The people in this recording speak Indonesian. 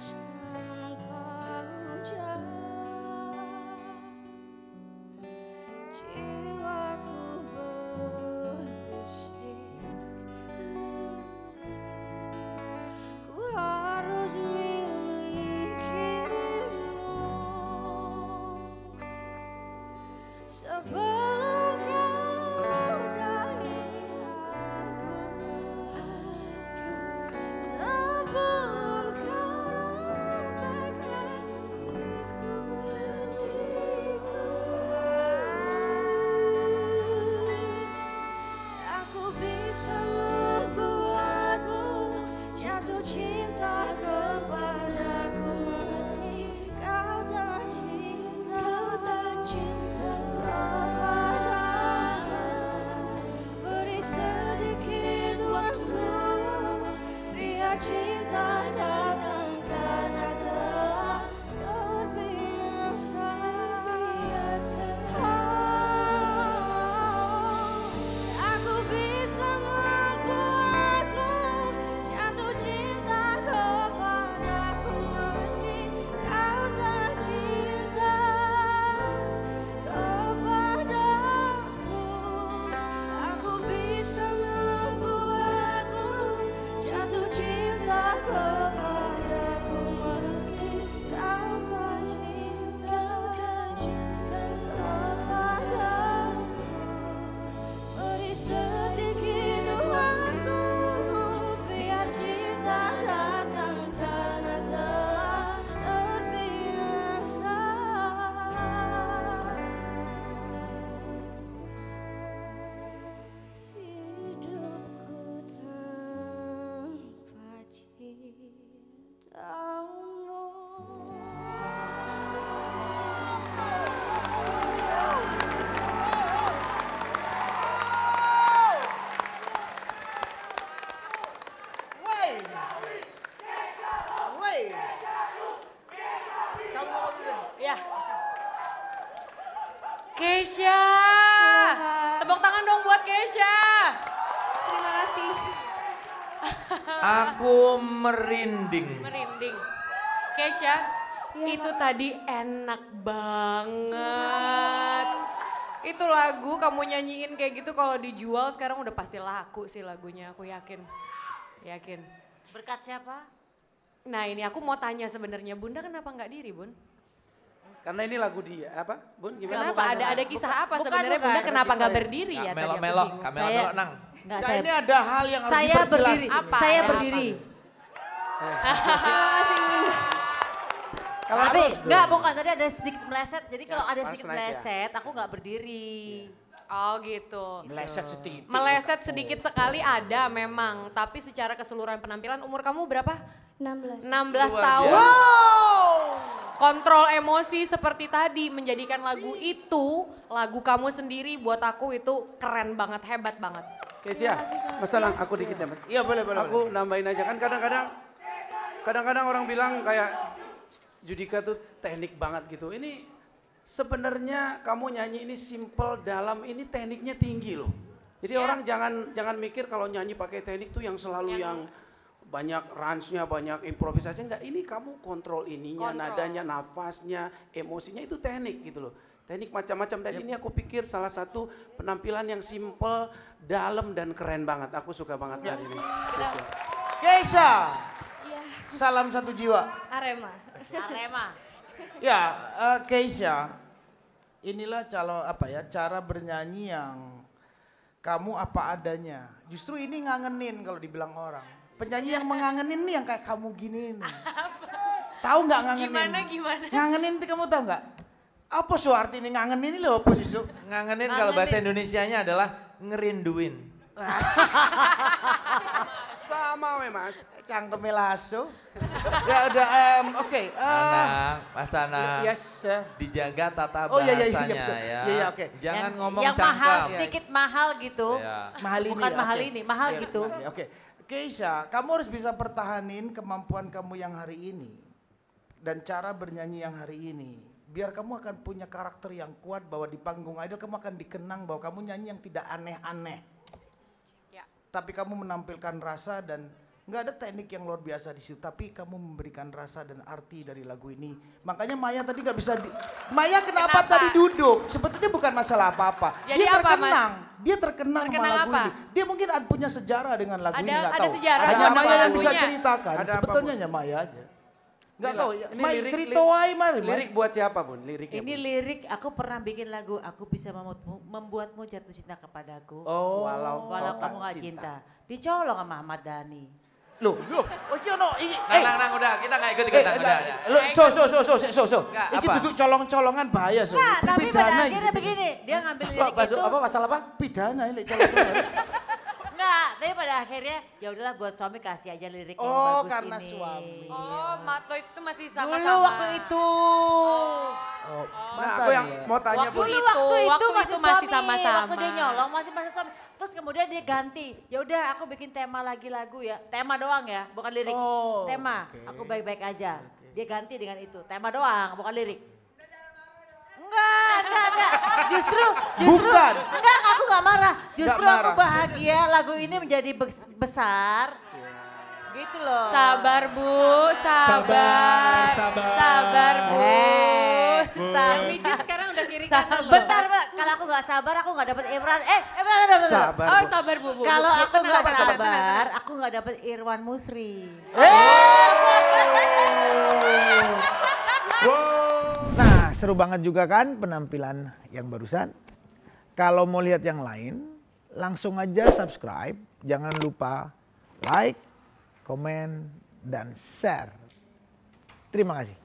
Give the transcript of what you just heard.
trust cinta dan Keisha. Tepuk tangan dong buat Keisha. Terima kasih. Aku merinding. Merinding. Keisha, Iya, itu tadi enak banget. Itu lagu kamu nyanyiin kayak gitu kalau dijual sekarang udah pasti laku sih lagunya, aku yakin. Yakin. Berkat siapa? Nah ini aku mau tanya sebenarnya Bunda kenapa nggak diri Bun? Karena ini lagu dia, apa? Bun, gimana? Kenapa? Ada ada kisah apa Bukan, sebenarnya bukan. Bunda Ada kenapa nggak berdiri ya? Bingung. Kak Saya- melo-melo nang. Enggak, saya ini ada hal yang harus saya berdiri. Apa? Saya Ada berdiri. Bunda. Kalau Tapi enggak bukan tadi ada sedikit meleset. Jadi kalau ada pas sedikit ya. meleset, aku nggak berdiri. Oh gitu. Meleset setitik. Meleset sedikit sekali ada memang, tapi secara keseluruhan penampilan umur kamu berapa? 16. 16 Luar tahun. biasa. Kontrol emosi seperti tadi menjadikan lagu itu lagu kamu sendiri buat aku itu keren banget, hebat banget. Kesia, masalah aku dikit ya, Mas. Iya boleh boleh. Aku nambahin aja kan kadang-kadang kadang-kadang orang bilang kayak Judika tuh teknik banget gitu. Ini sebenarnya kamu nyanyi ini simple dalam ini tekniknya tinggi loh. Jadi orang jangan jangan mikir kalau nyanyi pakai teknik tuh yang selalu yang, banyak range-nya, banyak improvisasi enggak. Ini kamu kontrol ininya, Kontrol. nadanya, nafasnya, emosinya itu teknik gitu loh. Teknik macam-macam dan ini aku pikir salah satu penampilan yang simple, dalam dan keren banget. Aku suka banget hari ini. Keisha, Iya. salam satu jiwa. Arema. Arema. Ya, eh, Keisha, inilah calon apa ya cara bernyanyi yang kamu apa adanya. Justru ini ngangenin kalau dibilang orang. Penyanyi yang mengangenin nih yang kayak kamu gini nih. Tahu nggak ngangenin? Gimana, gimana? Ngangenin itu kamu tahu nggak? Apa su arti ini ngangenin ini loh apa sih su? Ngangenin kalau bahasa Indonesianya adalah ngerinduin. Sama we mas. Cangkeme lasso. ya udah, em, oke. eh, Ana, Mas Ana. yes, sir. Dijaga tata Oh, iya, iya, iya, bahasanya betul. ya. Iya, iya, oke. Jangan yang, ngomong yang mahal, cangkam. sedikit mahal gitu. Iya. Mahal ini. Bukan mahal oke. ini, mahal Iya, gitu. mahal, Oke. Keisha, kamu harus bisa pertahanin kemampuan kamu yang hari ini. Dan cara bernyanyi yang hari ini. Biar kamu akan punya karakter yang kuat bahwa di panggung idol kamu akan dikenang bahwa kamu nyanyi yang tidak aneh-aneh. Tapi kamu menampilkan rasa dan nggak ada teknik yang luar biasa di situ. Tapi kamu memberikan rasa dan arti dari lagu ini. Makanya Maya tadi nggak bisa. Di... Maya kenapa, Kenapa? tadi duduk? Sebetulnya bukan masalah apa-apa. Jadi Dia apa, Mas? terkenang. Dia terkenang, Terkenang sama lagu apa? ini. Dia mungkin ada- punya sejarah dengan lagu Ada- ini nggak ada tahu. sejarah Hanya Maya yang bisa ceritakan. Ada Sebetulnya hanya Maya aja. Nggak Ini tahu ya. lirik- cerita wae mari. Lirik buat siapa bun? Liriknya Ini Bun? lirik aku pernah bikin lagu aku bisa membuatmu, membuatmu jatuh cinta kepadaku. Oh. Walau Walau kamu gak cinta. Dicolong sama Ahmad Dhani. Loh, loh. Oh iya no. i- Nang, Eh, nang, nang, udah, kita nggak ikut Eh, ikutan, enggak. udah, udah. Lo, so, so, so, so, so, so. Enggak, Iki apa? duduk colong-colongan bahaya, so. Nah, tapi pada akhirnya begini, dia ngambil Apa, lirik maksud- itu. apa masalah apa? Pidana ini colong-colongan. Pada akhirnya ya udahlah buat suami kasih aja lirik yang Oh, bagus karena ini. suami. Oh, Mato itu masih Dulu sama-sama. waktu itu. Oh, Nah mantan aku yang ya. mau tanya Waktu. Dulu itu, waktu itu waktu masih, itu masih sama-sama. Waktu dia nyolong masih masih suami. Terus kemudian dia ganti. Ya udah aku bikin tema lagi lagu ya. Tema doang ya, bukan lirik. Oh, tema. oke. Aku baik-baik aja. Dia ganti dengan itu. Tema doang, bukan lirik. Enggak, enggak, enggak. Justru, justru. Bukan. Enggak, aku enggak marah. Justru Nggak aku marah. bahagia lagu ini menjadi bes- besar. Gitu loh. Sabar Bu, sabar. sabar. Sabar Bu. Eh. Sabar. Yang pijit sekarang udah kiri kanan loh. Bentar, Mbak. Kalau aku nggak sabar, aku nggak dapat Irwan. Eh, eh bentar, bentar, bentar. Sabar. Oh Bu. sabar Bu. Bu. Kalau Bu, aku tenang, nggak tenang, tenang, sabar, tenang. aku nggak dapat Irwan Musri. Nah, seru banget juga kan penampilan yang barusan. Kalau mau lihat yang lain, langsung aja subscribe. Jangan lupa like, komen, dan share. Terima kasih.